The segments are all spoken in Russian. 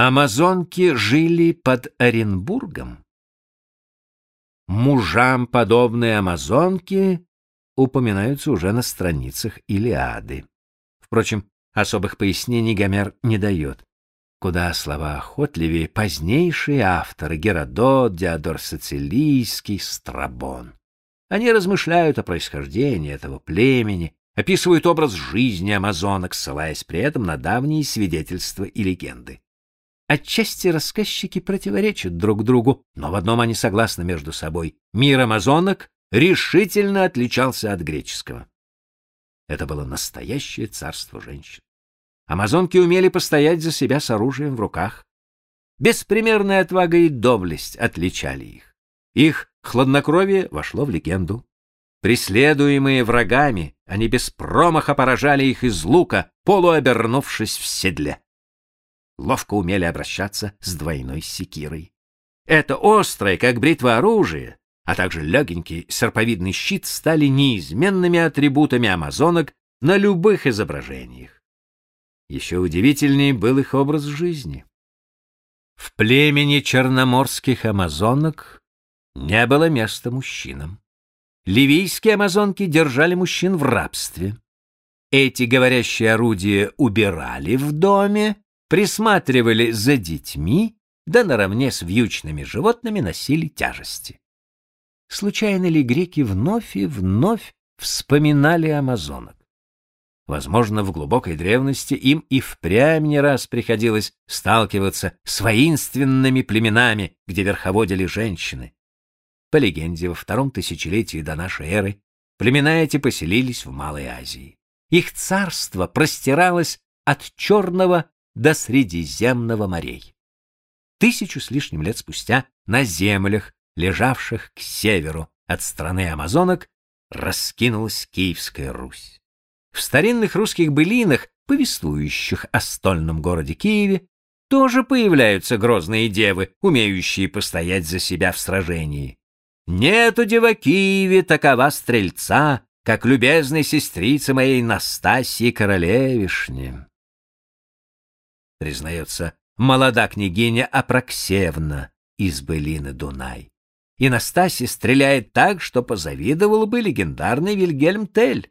Амазонки жили под Оренбургом. Мужам подобные амазонки упоминаются уже на страницах Илиады. Впрочем, особых пояснений Гомер не дает. Куда слова охотливее позднейшие авторы Геродот, Диодор Сицилийский, Страбон. Они размышляют о происхождении этого племени, описывают образ жизни амазонок, ссылаясь при этом на давние свидетельства и легенды. Отчасти рассказчики противоречат друг другу, но в одном они согласны между собой. Мир амазонок решительно отличался от греческого. Это было настоящее царство женщин. Амазонки умели постоять за себя с оружием в руках. Беспримерная отвага и доблесть отличали их. Их хладнокровие вошло в легенду. Преследуемые врагами, они без промаха поражали их из лука, полуобернувшись в седле ловко умели обращаться с двойной секирой. Это острое, как бритва оружие, а также легенький серповидный щит стали неизменными атрибутами амазонок на любых изображениях. Еще удивительнее был их образ жизни. В племени черноморских амазонок не было места мужчинам. Ливийские амазонки держали мужчин в рабстве. Эти говорящие орудия убирали в доме, присматривали за детьми, да наравне с вьючными животными носили тяжести. Случайно ли греки вновь и вновь вспоминали амазонок? Возможно, в глубокой древности им и впрямь не раз приходилось сталкиваться с воинственными племенами, где верховодили женщины. По легенде, во втором тысячелетии до нашей эры племена эти поселились в Малой Азии. Их царство простиралось от Черного до Средиземного морей. Тысячу с лишним лет спустя на землях, лежавших к северу от страны Амазонок, раскинулась Киевская Русь. В старинных русских былинах, повествующих о стольном городе Киеве, тоже появляются грозные девы, умеющие постоять за себя в сражении. Нету дева Киеве такова стрельца, как любезной сестрица моей Настасьи Королевишне признается молода княгиня Апраксевна из былины Дунай. И Настасья стреляет так, что позавидовал бы легендарный Вильгельм Тель.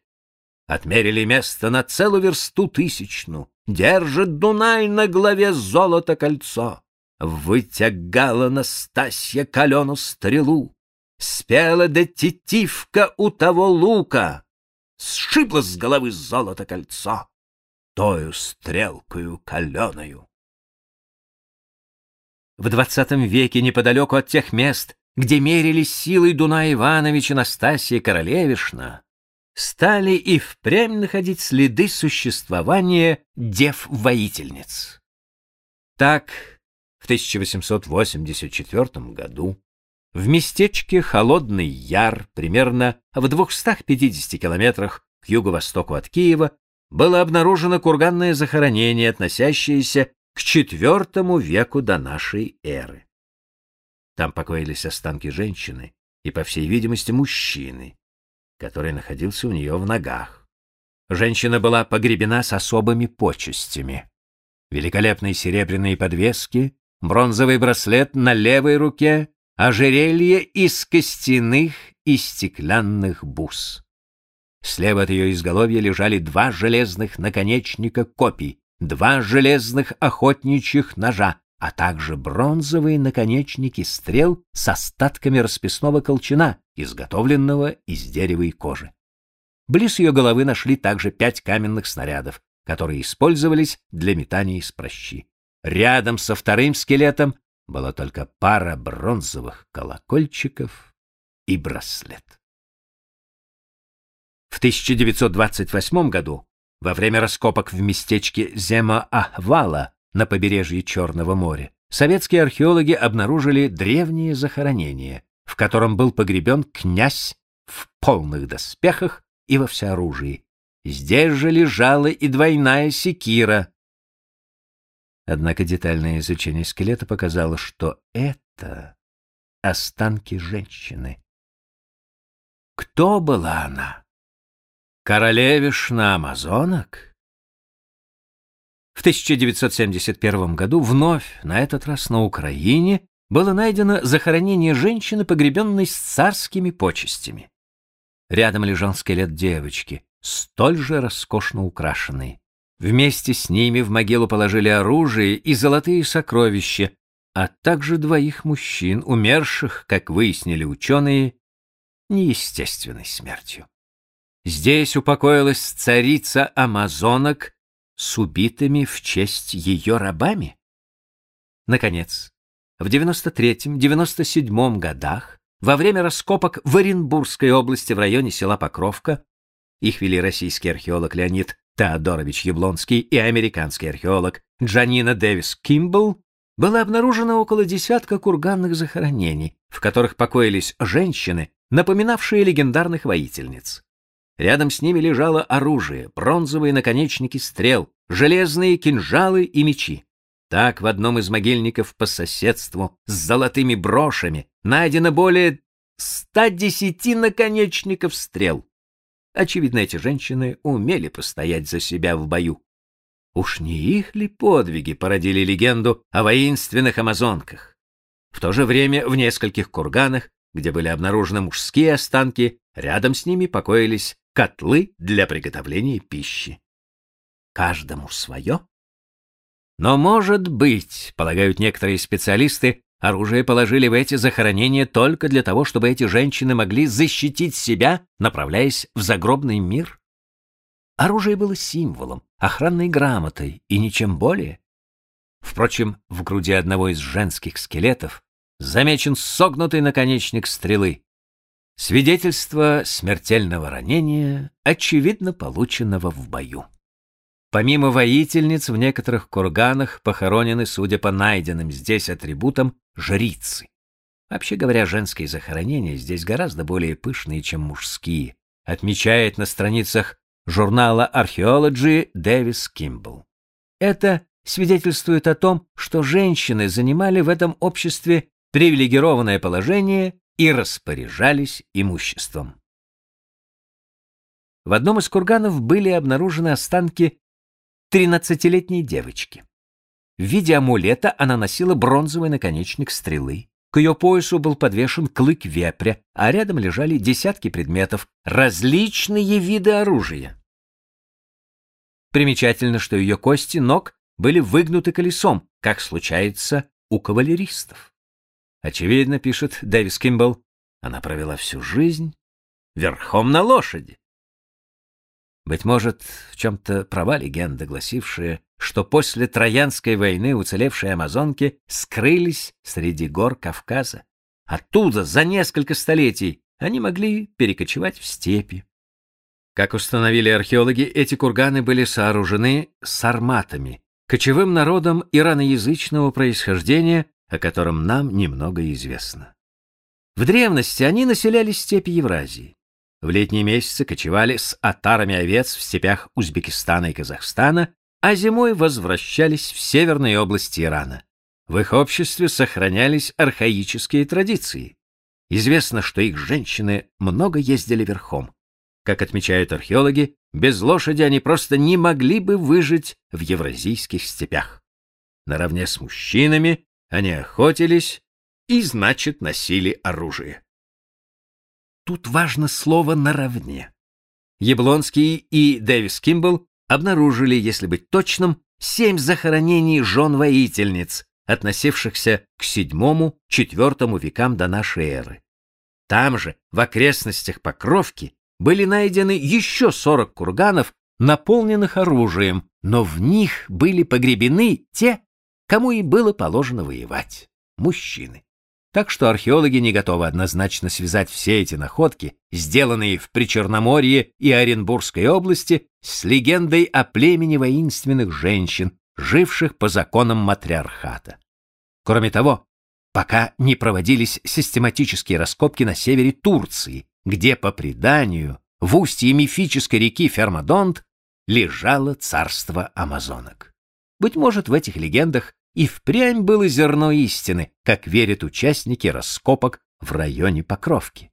Отмерили место на целую версту тысячну, держит Дунай на главе золото кольцо. Вытягала Настасья калену стрелу, спела да тетивка у того лука, сшибла с головы золото кольцо тою стрелкою каленою. В двадцатом веке неподалеку от тех мест, где мерились силой Дуна Иванович и Настасья Королевишна, стали и впрямь находить следы существования дев-воительниц. Так, в 1884 году в местечке Холодный Яр, примерно в 250 километрах к юго-востоку от Киева, было обнаружено курганное захоронение, относящееся к IV веку до нашей эры. Там покоились останки женщины и, по всей видимости, мужчины, который находился у нее в ногах. Женщина была погребена с особыми почестями. Великолепные серебряные подвески, бронзовый браслет на левой руке, ожерелье из костяных и стеклянных бус. Слева от ее изголовья лежали два железных наконечника копий, два железных охотничьих ножа, а также бронзовые наконечники стрел с остатками расписного колчана, изготовленного из дерева и кожи. Близ ее головы нашли также пять каменных снарядов, которые использовались для метания из прощи. Рядом со вторым скелетом была только пара бронзовых колокольчиков и браслет. В 1928 году, во время раскопок в местечке Зема-Ахвала на побережье Черного моря, советские археологи обнаружили древнее захоронение, в котором был погребен князь в полных доспехах и во всеоружии. Здесь же лежала и двойная секира. Однако детальное изучение скелета показало, что это останки женщины. Кто была она? Королевишна амазонок? В 1971 году вновь, на этот раз на Украине, было найдено захоронение женщины, погребенной с царскими почестями. Рядом лежал скелет девочки, столь же роскошно украшенный. Вместе с ними в могилу положили оружие и золотые сокровища, а также двоих мужчин, умерших, как выяснили ученые, неестественной смертью. Здесь упокоилась царица амазонок с убитыми в честь ее рабами. Наконец, в 93-97 годах, во время раскопок в Оренбургской области в районе села Покровка, их вели российский археолог Леонид Теодорович Яблонский и американский археолог Джанина Дэвис Кимбл, было обнаружено около десятка курганных захоронений, в которых покоились женщины, напоминавшие легендарных воительниц. Рядом с ними лежало оружие, бронзовые наконечники стрел, железные кинжалы и мечи. Так в одном из могильников по соседству с золотыми брошами найдено более 110 наконечников стрел. Очевидно, эти женщины умели постоять за себя в бою. Уж не их ли подвиги породили легенду о воинственных амазонках? В то же время в нескольких курганах, где были обнаружены мужские останки, рядом с ними покоились котлы для приготовления пищи. Каждому свое? Но, может быть, полагают некоторые специалисты, оружие положили в эти захоронения только для того, чтобы эти женщины могли защитить себя, направляясь в загробный мир? Оружие было символом, охранной грамотой и ничем более. Впрочем, в груди одного из женских скелетов замечен согнутый наконечник стрелы. Свидетельство смертельного ранения, очевидно полученного в бою. Помимо воительниц, в некоторых курганах похоронены, судя по найденным здесь атрибутам, жрицы. Вообще говоря, женские захоронения здесь гораздо более пышные, чем мужские, отмечает на страницах журнала Archaeology Дэвис Кимбл. Это свидетельствует о том, что женщины занимали в этом обществе привилегированное положение и распоряжались имуществом. В одном из курганов были обнаружены останки тринадцатилетней девочки. В виде амулета она носила бронзовый наконечник стрелы. К ее поясу был подвешен клык вепря, а рядом лежали десятки предметов, различные виды оружия. Примечательно, что ее кости ног были выгнуты колесом, как случается у кавалеристов. Очевидно, пишет Дэвис Кимбл, она провела всю жизнь верхом на лошади. Быть может, в чем-то права легенда, гласившая, что после Троянской войны уцелевшие амазонки скрылись среди гор Кавказа. Оттуда за несколько столетий они могли перекочевать в степи. Как установили археологи, эти курганы были сооружены сарматами, кочевым народом ираноязычного происхождения, о котором нам немного известно. В древности они населяли степи Евразии. В летние месяцы кочевали с отарами овец в степях Узбекистана и Казахстана, а зимой возвращались в северные области Ирана. В их обществе сохранялись архаические традиции. Известно, что их женщины много ездили верхом. Как отмечают археологи, без лошади они просто не могли бы выжить в евразийских степях. Наравне с мужчинами они охотились и, значит, носили оружие. Тут важно слово «наравне». Яблонский и Дэвис Кимбл обнаружили, если быть точным, семь захоронений жен-воительниц, относившихся к VII-IV векам до нашей эры. Там же, в окрестностях Покровки, были найдены еще 40 курганов, наполненных оружием, но в них были погребены те, кому и было положено воевать – мужчины. Так что археологи не готовы однозначно связать все эти находки, сделанные в Причерноморье и Оренбургской области, с легендой о племени воинственных женщин, живших по законам матриархата. Кроме того, пока не проводились систематические раскопки на севере Турции, где, по преданию, в устье мифической реки Фермадонт лежало царство амазонок. Быть может, в этих легендах и впрямь было зерно истины, как верят участники раскопок в районе Покровки.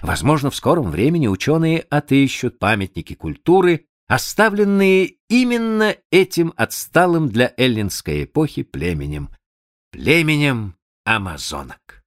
Возможно, в скором времени ученые отыщут памятники культуры, оставленные именно этим отсталым для эллинской эпохи племенем, племенем амазонок.